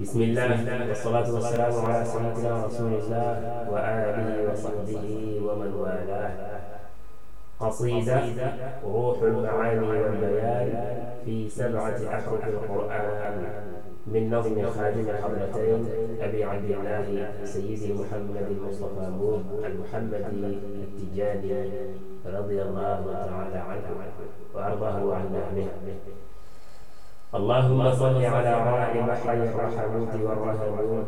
بسم الله والصلاة والسلام على سيدنا رسول الله وآله وصحبه ومن والاه قصيدة روح المعاني والبيان في سبعة أحرف القرآن من نظم خادم الحضرتين أبي عبد الله سيدي محمد المصطفى نور المحمدي التجاني رضي الله تعالى عنه وأرضاه عن به اللهم صل على رائع محل الرحموت والرهبوت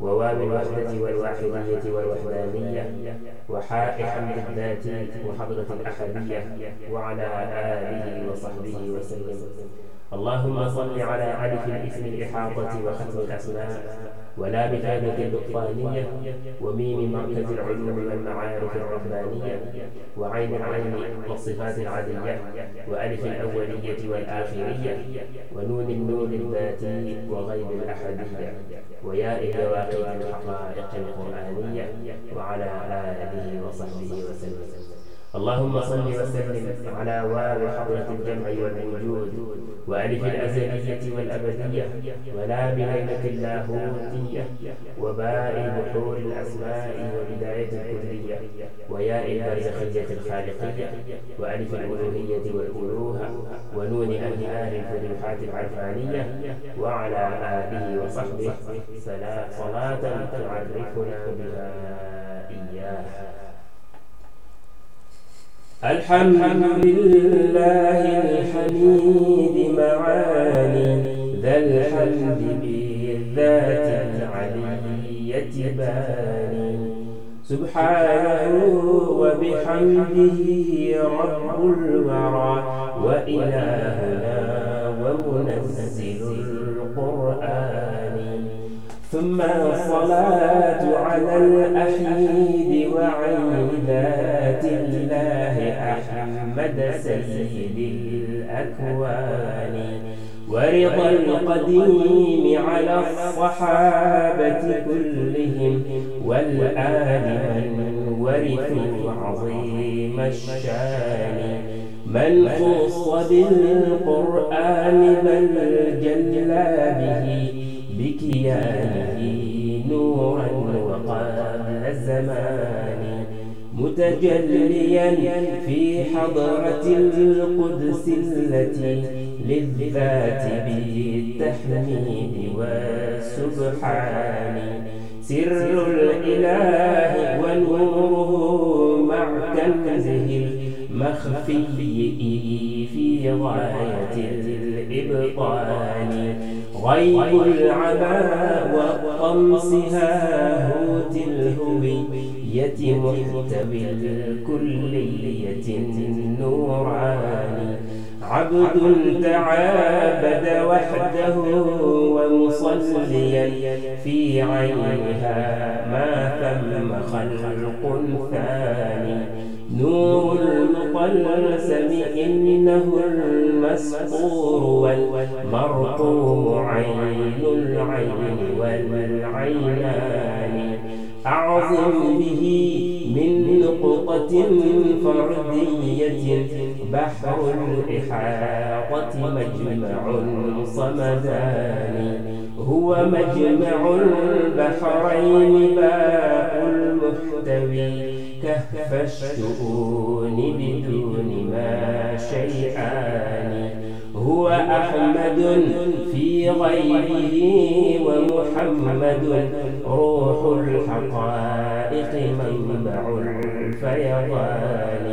وواب الوحدة والواحدية والوحدانية وحاء حمد الذات وحضرة الأحدية وعلى آله وصحبه وسلم. اللهم صل على عرف الاسم الإحاطة وختم الأسماء ولا ولابثانة اللقطانية وميم مركز العلوم والمعارف الربانية وعين العين والصفات العدلية وألف الأولية والآخرية ونون النور الذاتي وغيب الأحدية وياء الواقع الحقائق القرآنية وعلى آله وصحبه وسلم اللهم صل وسلم على وآل حضرة الجمع والوجود وألف الأزلية والأبدية ولا بليلة اللاهوتية وباء بحور الأسماء وبداية الكلية وياء البرزخية الخالقية وألف الألوهية والألوهة ونون أهل آل الفتوحات العرفانية وعلى آله وصحبه صلاة تعرفنا بها إياه الحمد لله الحميد معاني ذا الحمد بالذات العلية باني سبحانه وبحمده رب الورى وإلهنا ومنزل القرآن ثم الصلاة على الأحمد وعيدان أحمد سيد الأكوان ورضا القديم على الصحابة كلهم والآل من ورثوا عظيم الشان من خص بالقرآن من جلى به بكيانه نورا وقال الزمان متجليا في حضرة القدس التي للذات به والسبحان سر الإله ونوره مع كنزه المخفي في غاية الإبطان. غيب العمى وقمصها هاهوت الهوي الكلية الكلية النوراني عبد تعابد وحده ومصليا في عينها ما ثم خلق ثاني نور المطلسم إنه المسطور والمرقوم عين العين والعينان أعظم به من نقطة فردية. بحر الإحاطة مجمع صمدان. هو مجمع البحرين باء المحتوي. كهف الشؤون بدون ما شيئان. وأحمد في غيره ومحمد روح الحقائق منبع الفيضان.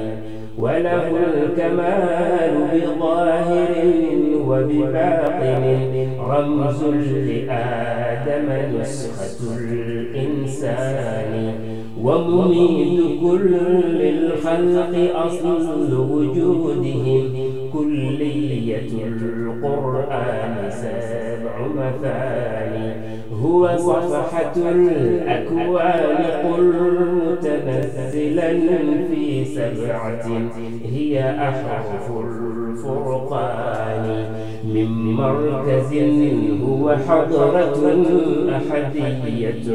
وله الكمال بظاهر وبباطن رمز لآدم نسخة الإنسان. ومميت كل الخلق أصل وجودهم القرآن سبع مثاني هو صفحة الأكوان. قل متمثلا في سبعة هي أحرف الفرقان. من مركز هو حضرة أحدية.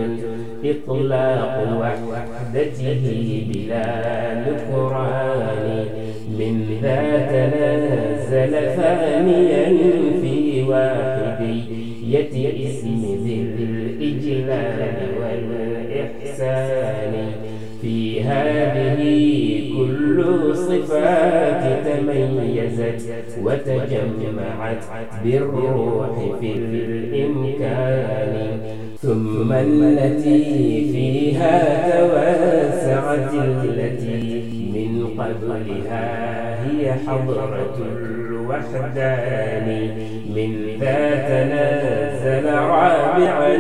إطلاق وحدته بلا نكران. من ذات نار نزل فانيا في واحدية اسم ذي الإجلال والإحسان. في هذه كل صفات تميزت وتجمعت بالروح في الإمكان. ثم التي فيها توسعت التي قبلها هي حضرة الوحدان من ذا تنازل رابعا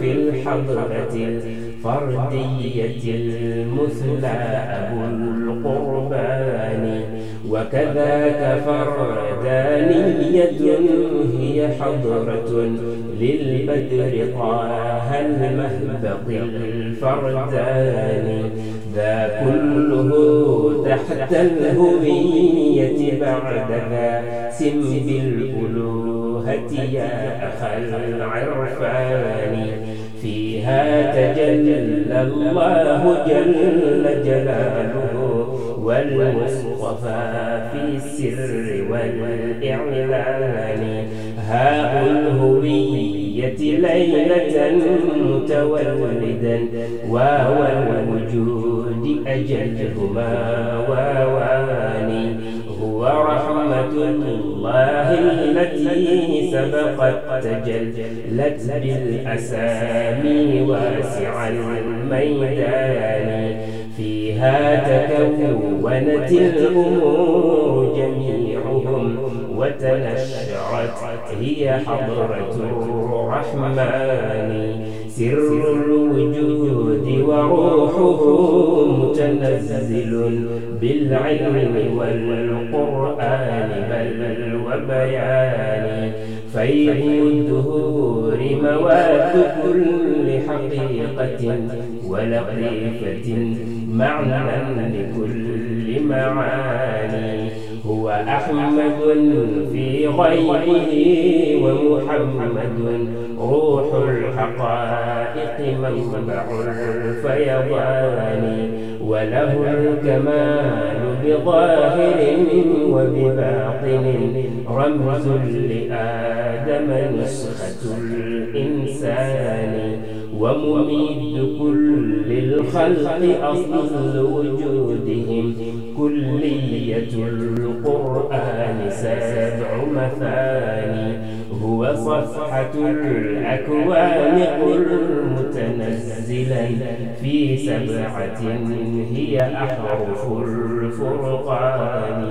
في الحضرة فردية المثلى أبو القربان وكذاك فردانية هي حضرة للبدر طه المهبط الفردان ذا كله تحت الهوية بعد ذا سم بالألوهة يا أخا العرفان. فيها تجلى الله جل جلاله والمصطفى في السر والإعلان. هاء الهوية الحلية ليلة متولدا واوى الوجود أجلهما واواني هو رحمة الله التي سبقت تجلت بالأسامي واسع الميدان. فيها تكونت الأمور جميعا. وتنشرت هي حضرة الرحمن. سر الوجود وروحه متنزل بالعلم والقرآن بل وبيان. فيض الدهور مواد كل حقيقة ولطيفة معنى لكل معاني. أحمد في غيره ومحمد روح الحقائق منبع الفيضان وله الكمال بظاهر وبباطن رمز لآدم نسخة الإنسان ومميد كل الخلق أصل وجودهم كلية القرآن سبع مثاني هو صفحة الأكوان قل متنزلا في سبعة هي أحرف الفرقان.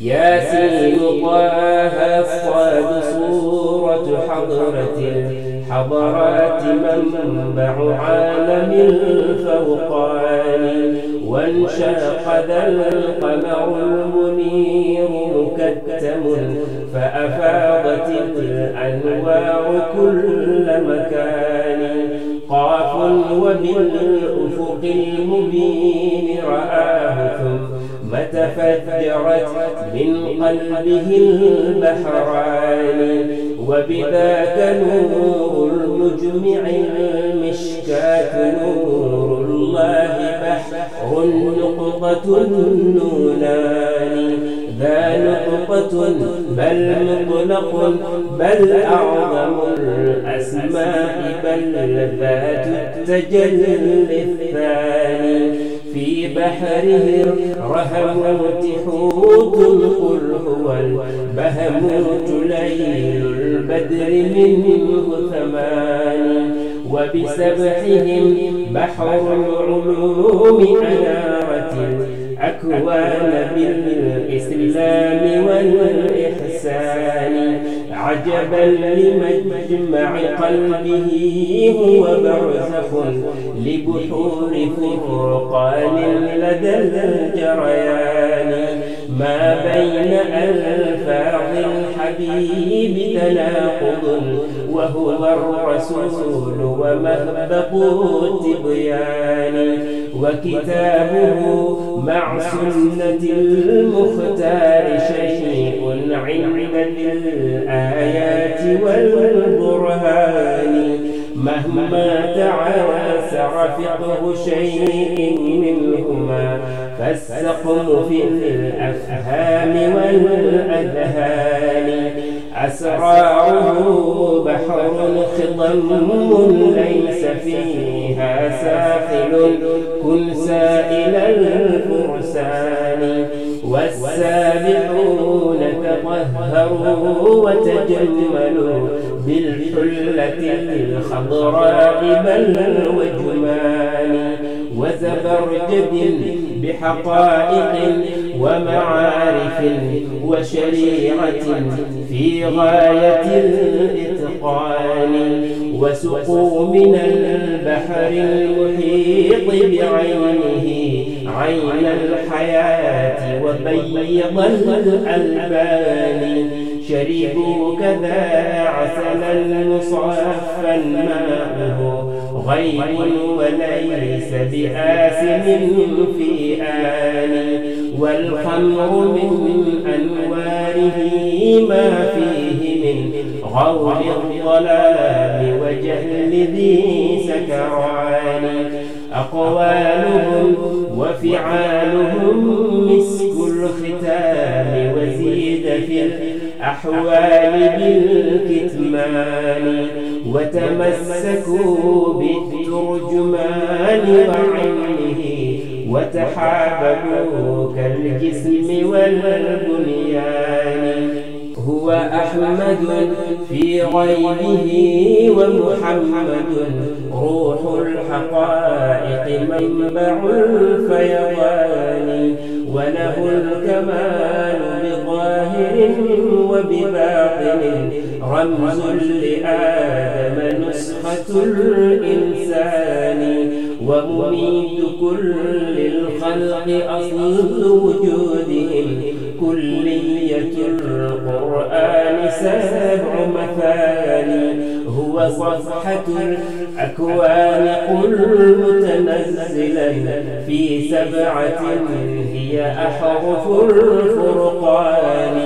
يا سيد طه الصاد صورة حضرة. حضرات منبع عالم الفوقان وانشق ذا القمر المنير مكتم فأفاضت الأنوار كل مكان. قاف وبالأفق المبين رآه ثم تفجرت من قلبه البحران. وبذاك نور النجم علم نور الله بحر نقطة نونان ذا نقطة بل مطلق بل أعظم الأسماء بل ذات التجلي الثاني. في بحره رهموت حوت قل هو البهموت ليل البدر منه ثمان وبسبحهم بحر العلوم أنارة الأكوان بالإسلام والإحسان عجبا لمجمع قلبه هو برزخ لبحور فرقان لدى الجريان. ما بين ألفاظ الحبيب تناقض وهو الرسول ومهبط التبيان. وكتابه مع سنة المختار شيء العلم بالآيات والبرهان مهما تعاسر فقه شيء منهما فالسقم في الأفهام والأذهان. أسراره بحر خضم ليس فيها ساحل كل سائل الفرسان. والسابقون يطهره وتجمل بالحلة الخضراء بل وجمال وزبرجد بحقائق ومعارف وشريعة في غاية الإتقان وسقوا من البحر المحيط بعينه عين الحياة وبيض الألبان شربوا كذا عسلا مصفا ماءه غير وليس بآسم في آن والخمر من أنواره ما فيه من غور الظلام وجهل ذي سكران أقوالهم وفعالهم مسك الختام وزيد في الأحوال بالكتمان وتمسكوا بالترجمان وعلمه وتحاببوا كالجسم والبنيان وأحمد في غيبه ومحمد روح الحقائق منبع الفيضان وله الكمال بظاهر وبباطن رمز لآدم نسخة الإنسان ومميت كل الخلق أصل وجودهم كلية القرآن سبع مثاني هو صفحة الأكوان قل متنزلا في سبعة هي أحرف الفرقان.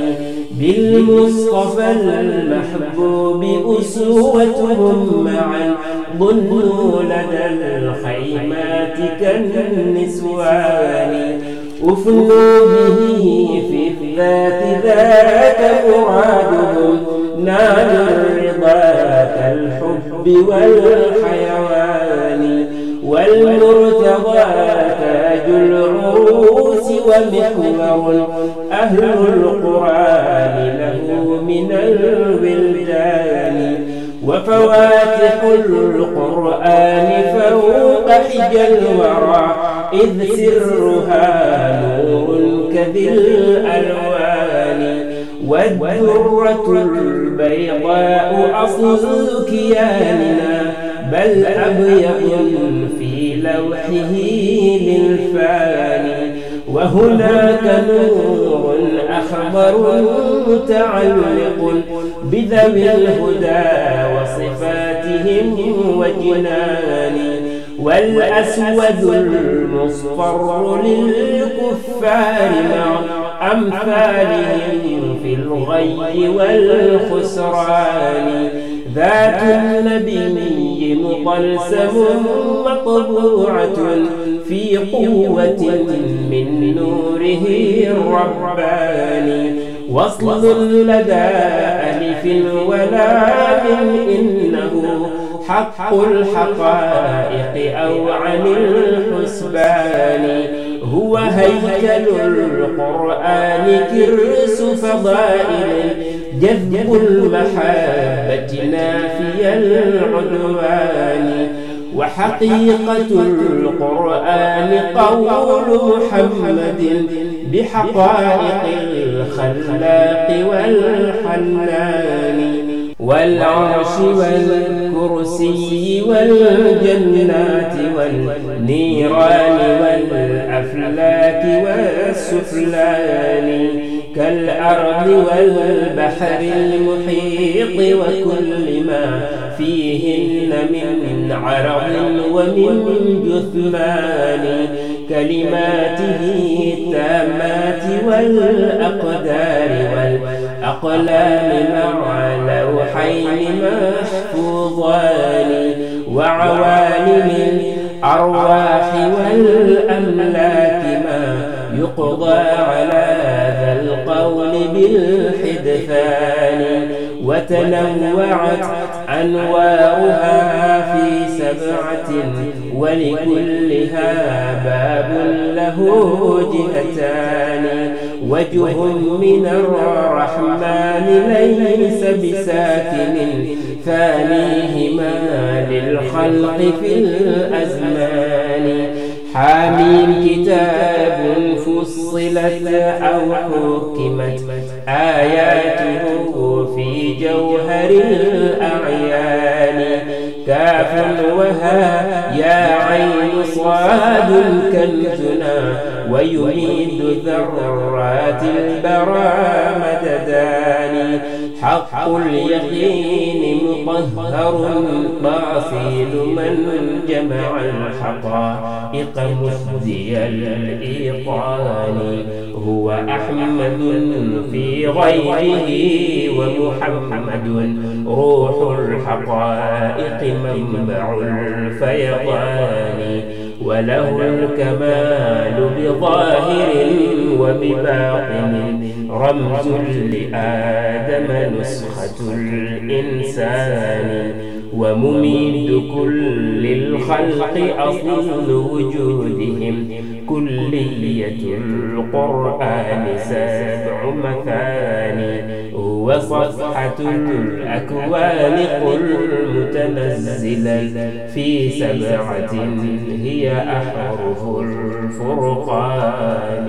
بالمصطفى المحبوب أسوتهم معا ظنوا لدى الخيمات كالنسوان. أفنوا به الصفات ذاك مراده نال رضاك الحب والحيوان والمرتضى تاج العروس ومحور أهل القرآن له من الولدان وفواتح القرآن فوق حجى الورى إذ سرها نور كذي الألوان والدرة البيضاء أصل كياننا بل أبيض في لوحه للفاني وهناك نور أخضر متعلق بذوي الهدى وصفاتهم وجنان والأسود المصفر للكفار مع أمثالهم في الغي والخسران. ذات النبي مطلسم مطبوعة في قوة من نوره الرباني. وصل لدى ألف ولا من إنه حق الحقائق أو عن الحسبان. هو هيكل القرآن كرس فضائل جذب المحبة نافي العدوان. وحقيقة القرآن قول محمد بحقائق الخلاق والحنان. والعرش والكرسي والجنات والنيران والأفلاك والسفلان كالأرض والبحر المحيط وكل ما فيهن من عرض ومن جثمان كلماته التامات والأقدار أقلام مع لوحين محفوظان وعوالم الأرواح والأملاك ما يقضى على ذا القول بالحدثان وتنوعت أنواعها في سبعة ولكلها باب له جهتان وجه من الرحمن ليس بساكن فانيهما للخلق في الأزمان. حاميم كتاب فصلت أو حكمت آياته في جوهر الأعيان. كاف وها يا عين صاد كالجنى ويميد ذرات البرى مدداني. حق اليقين مطهر باصيل من جمع الحقائق مفدي الإيقان. هو أحمد في غيره ومحمد روح الحقائق منبع الفيضان. وله الكمال بظاهر وبباطن. رمز لآدم نسخة الإنسان. ومميد كل الخلق أصل وجودهم. كلية القرآن سبع مثاني. وصفحة الأكوان قل متنزلا في سبعة هي أحرف الفرقان.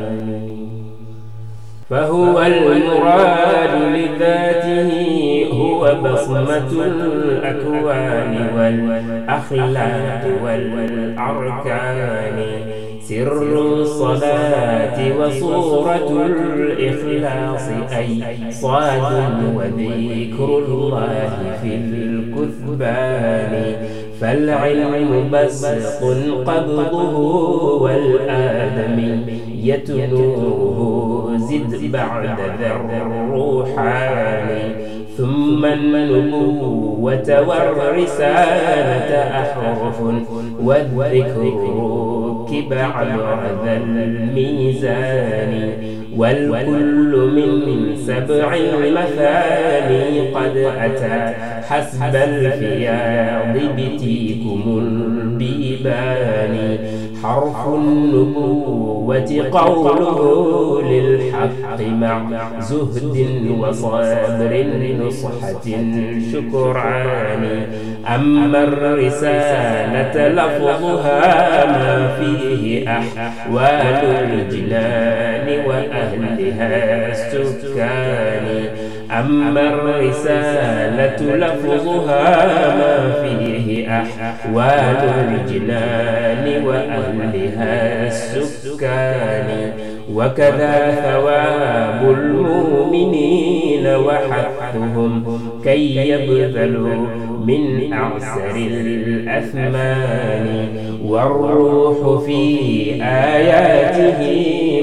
فهو المراد لذاته هو بصمة الأكوان والأخلاق والأركان. سر الصلاة وصورة الإخلاص أي صاد وذكر الله في الكثبان فالعلم بسق قبضه والآدم يتنوه زد بعد ذر الروحان ثم النبوة والرسالة أحرف والذكر كتب على ذا الميزان والكل من سبع مثاني قد أتى حسب الفياض بتيكم البيان. الإيمان حرف النبوة قوله للحق مع زهد وصبر نصحة شكران. أما الرسالة لفظها ما فيه أحوال الجلال وأهلها السكان. أما الرسالة لفظها ما فيه أحوال الجنان وأهلها السكان وكذا ثواب المؤمنين وحثهم كي يبذلوا من أعسر الأثمان والروح في آياته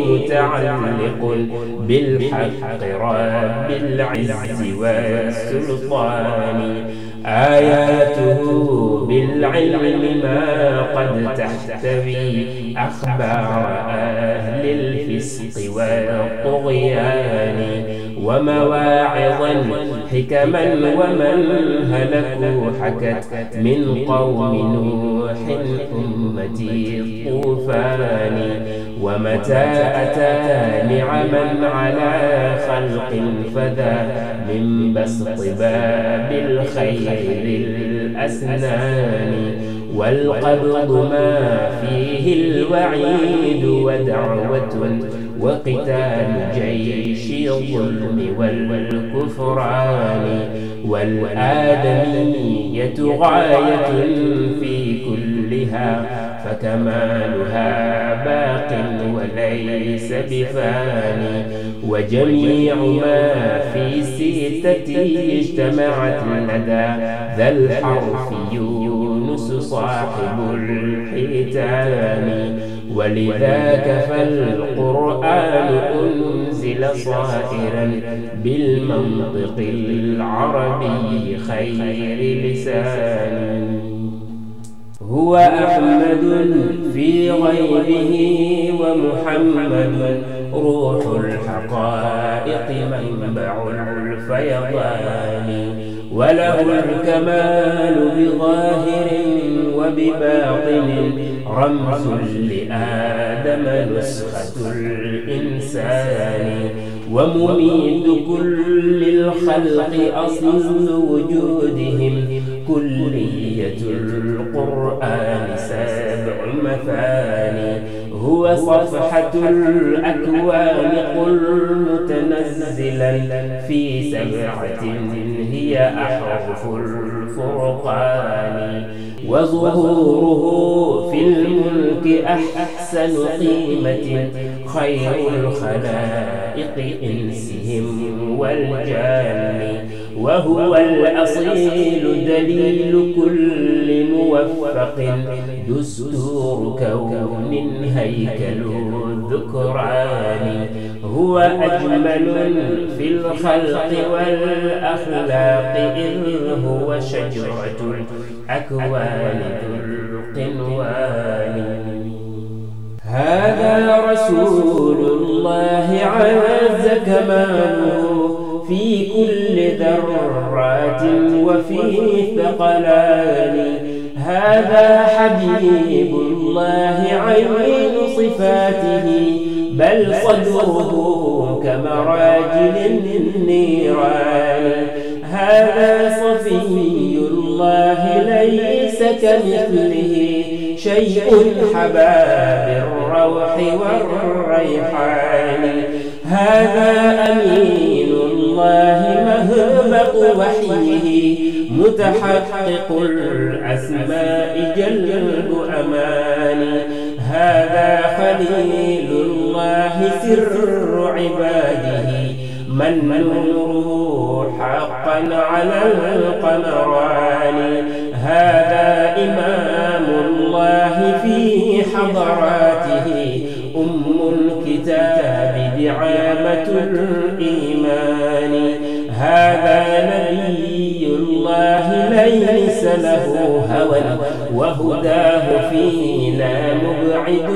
متعلق بالحق رب العز والسلطان. آياته بالعلم ما قد تحتوي أخبار أهل الفسق والطغيان ومواعظا حكما ومن هلكوا حكت من قوم نوح أمتي الطوفان ومتى أتى نعما على خلق فذا من بسط باب الخير الأسنان والقبض ما فيه الوعيد ودعوة وقتال جيش الظلم والكفران والآدمية غاية في كلها. فكمالها باق وليس بفاني وجميع ما في ستتي اجتمعت لدى ذا الحرف يونس صاحب الحيتان. ولذاك فالقرآن أنزل صائرا بالمنطق العربي خير لسان هو أحمد في غيره ومحمد روح الحقائق منبع الفيضان. وله الكمال بظاهر وبباطن رمز لآدم نسخة الإنسان. ومميت كل الخلق أصل وجودهم القرآن سابع المثاني. هو صفحة الأكوان قل متنزلا في سبعة هي أحرف الفرقان وظهوره في الملك أحسن قيمة خير الخلائق إنسهم والجان وهو الأصيل دليل كل موفق دستور كون هيكل ذكران هو أجمل في الخلق والأخلاق إذ هو شجرة الأكوان ذو القنوان. هذا رسول الله عز كماله في كل ذرات وفي ثقلان. هذا حبيب الله عين صفاته بل صدره كمراجل النيران. هذا صفي الله ليس كمثله شيء حباب الروح والريحان. هذا أمين الله مهبط وحيه متحقق الأسماء جلب أماني هذا خليل الله سر عباده. من نوره حقا على القمران. هذا إمام الله في حضراته. أم الكتاب علامة الإيمان. هذا نبي الله ليس له هوى وهداه فينا مبعد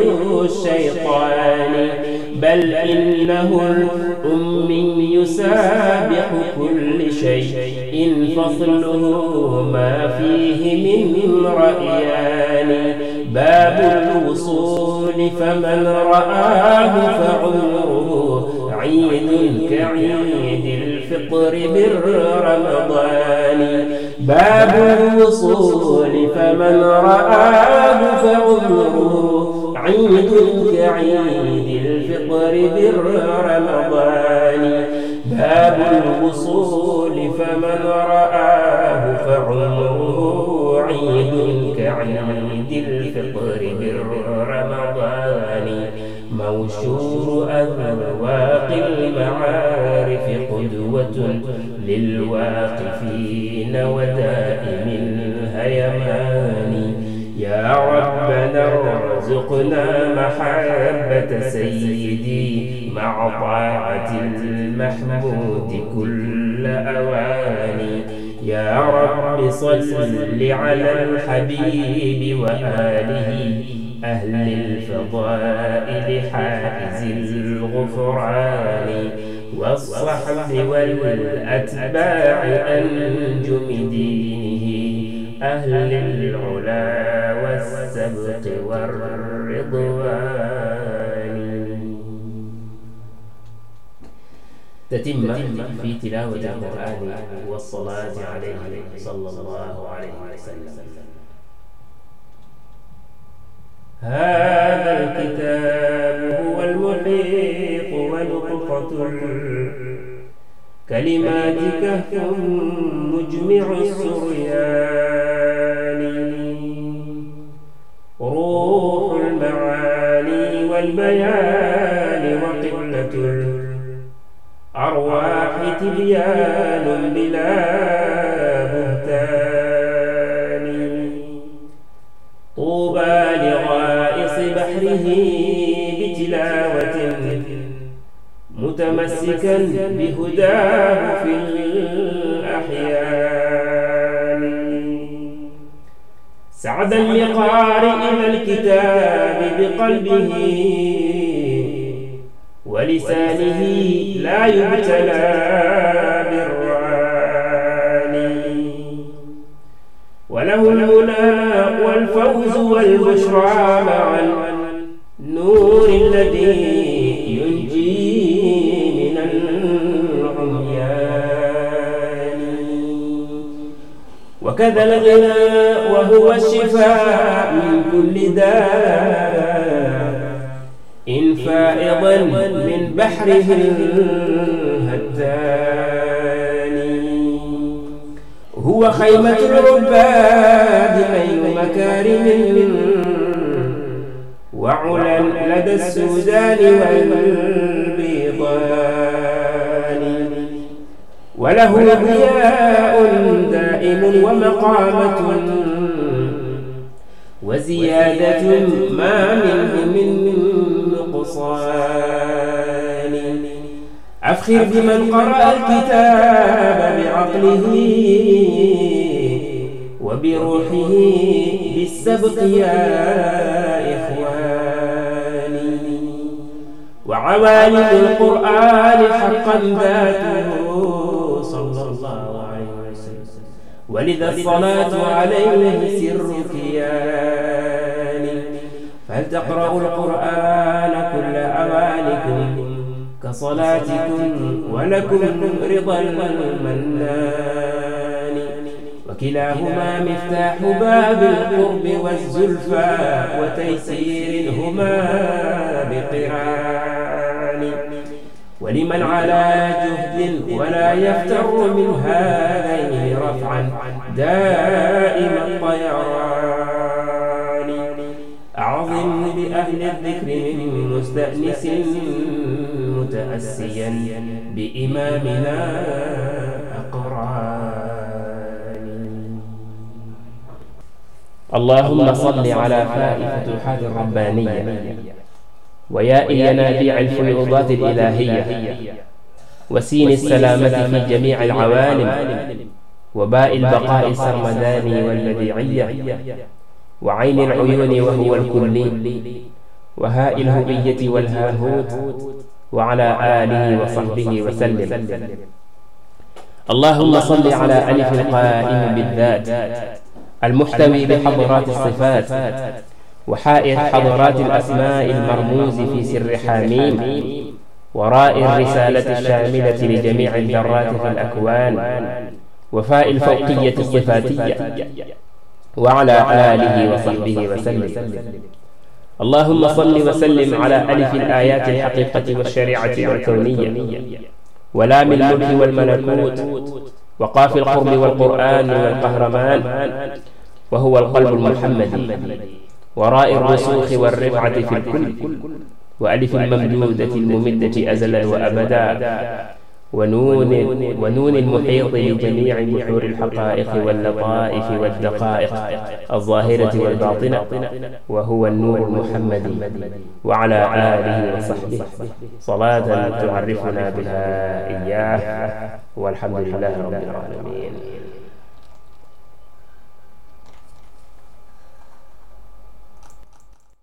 الشيطان. بل إنه الأمي سابح كل شيء. إن فصله ما فيه من رأيان. باب الوصول فمن رآه فعلا عيد كعيد الفطر بالرمضان باب الوصول فمن رآه فعمره. عيد كعيد الفطر بالرمضان باب الوصول فمن رآه فعمره. عيد كعيد الفطر بالرمضان موشور أذواق المعارف قدوة للواقفين ودائم الهيمان. يا ربنا ارزقنا محبة سيدي مع طاعة المحمود كل أواني. يا رب صل على الحبيب وآله أهل الفضائل حائز الغفران والصحب والأتباع أنجم دينه أهل العلا والسبق والرضوان. تتم في تلاوة القرآن والصلاة عليه صلى الله عليه وسلم. هذا الكتاب هو المحيط ونقطة كلمات كهف مجمع السريان روح المعاني والبيان وقلة أرواح تبيان بلا صدره بتلاوة متمسكا بهداه في الأحيان. سعد لقارئ الكتاب بقلبه ولسانه لا يبتلى بالرعاني. وله الهنا والفوز والبشرى معا. النور الذي ينجي من العميان. وكذا الغناء وهو الشفاء من كل داء. إن فائضا من بحره الهتان. هو خيمة العباد بين مكارم. وعلا لدى السودان والبيضان. وله إحياء دائم ومقامة. وزيادة ما منه من نقصان. أفخر بمن قرأ الكتاب بعقله وبروحه بالسبق يا إخوان. عوالم القرآن حقا ذاته صلى الله عليه وسلم. ولذا الصلاة عليه سر كياني فهل تقرأ القرآن كل أوانكم كصلاتكم ولكم رضا المنان؟ وكلاهما مفتاح باب القرب والزلفى وتيسير هما بقران ولمن على جهد ولا يفتر من هذين رفعا دائماً طيران أعظم بأهل الذكر من مستأنس متأسيا بإمامنا أقران اللهم صل على فائفة الحاج الربانية. ويا ينابيع الفيوضات الإلهية. وسين السلامة في جميع العوالم. وباء البقاء السرمداني والبديعية. وعين العيون وهو الكلي. وهاء الهوية والهاهوت وعلى آله وصحبه وسلم. اللهم صل على ألف القائم بالذات. المحتوي بحضرات الصفات. وحائر حضرات الأسماء المرموز في سر حاميم. وراء الرسالة الشاملة لجميع الذرات في الأكوان. وفاء الفوقية الصفاتية. وعلى آله وصحبه وسلم. اللهم صل وسلم على ألف الآيات الحقيقة والشريعة الكونية. ولام الملك والملكوت وقاف القرب والقرآن والقهرمان. وهو القلب المحمدي. وراء الرسوخ والرفعة في الكل وألف الممدودة الممدة أزلا وأبدا ونون, ونون المحيط لجميع بحور الحقائق واللطائف والدقائق الظاهرة والباطنة وهو النور المحمدي وعلى آله وصحبه صلاة تعرفنا بها إياه والحمد لله رب العالمين